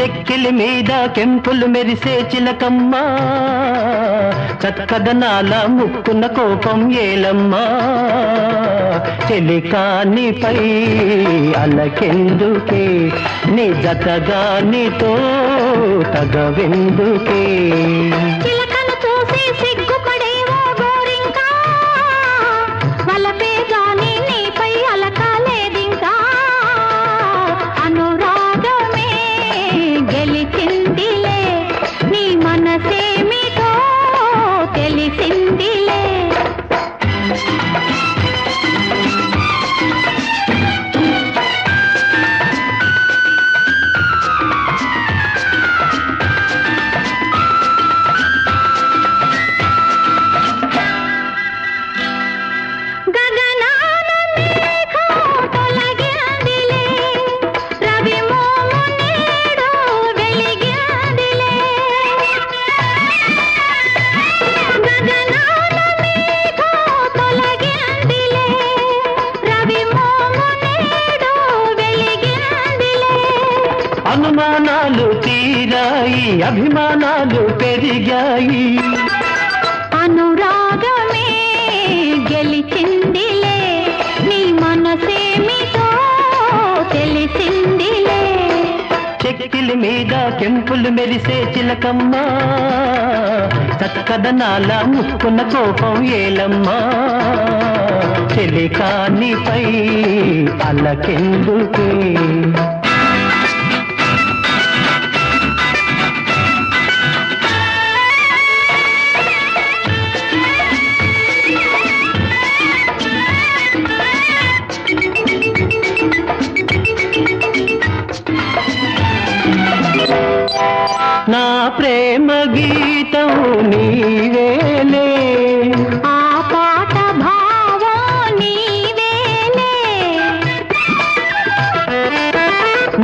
చెక్కిలి మీద కెంపులు మెరిసే చిలకమ్మ. చక్కదనాల ముక్కున్న కోపం ఏలమ్మ. చెలికానిపై అలకెందుకే? నీ జతగా తగవెందుకే? అనుమానాలు తీరాయి అభిమానాలు పెరిగాయి. అనురాగమే గెలిచిందిలే నీ మనసేమిటో తెలిసిందిలే. చెక్కిలి మీద కెంపులు మెరిసే చిలకమ్మ చక్కదనాల ముక్కున్న కోపం ఏలమ్మా. చెలికానిపై అలకెందుకే నీవేలే. ఆ పాట భావం నీవేలే.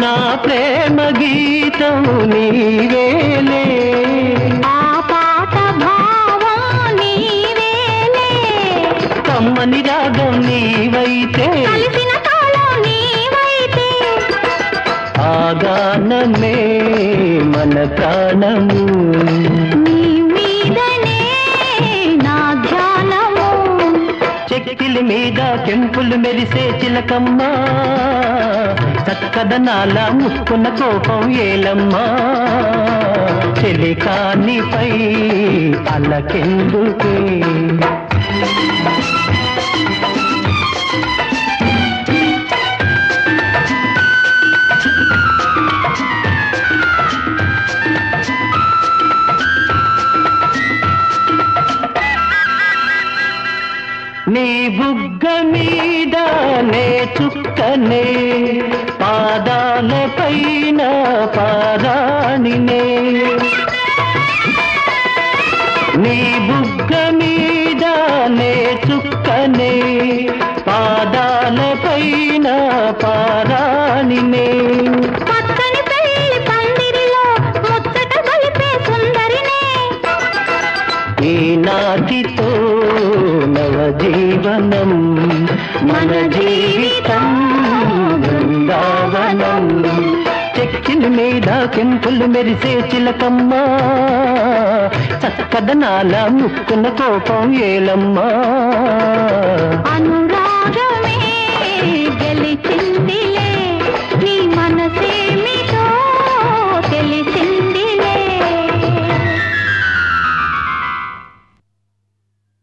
నా ప్రేమ గీతం నీవేలే. ఆ పాట భావం నీవేలే. కమ్మని రాగం నీవైతే. కలిసిన కాలం నీవైతే. ఆగానమే మన ప్రాణము. చెక్కిలి మీద కెంపులు మెరిసే చిలకమ్మ. చక్కదనాల ముక్కున కోపం ఏలమ్మా. చెలికానిపై అలకెందుకే? మీద నే చుక్కనే పాదాల పైన పారాణినే. నీ బుగ్గ మీద నే చుక్కనే పాదాల పైన పారాణినే నాతితో నవ జీవనం మన జీవితం బృందావనం. చెక్కిన మీద కెంపులు మెరిసే చిలకమ్మ చక్కదనాల ముక్కున కోపం ఏలమ్మా. అనురాగమే గెలిచిన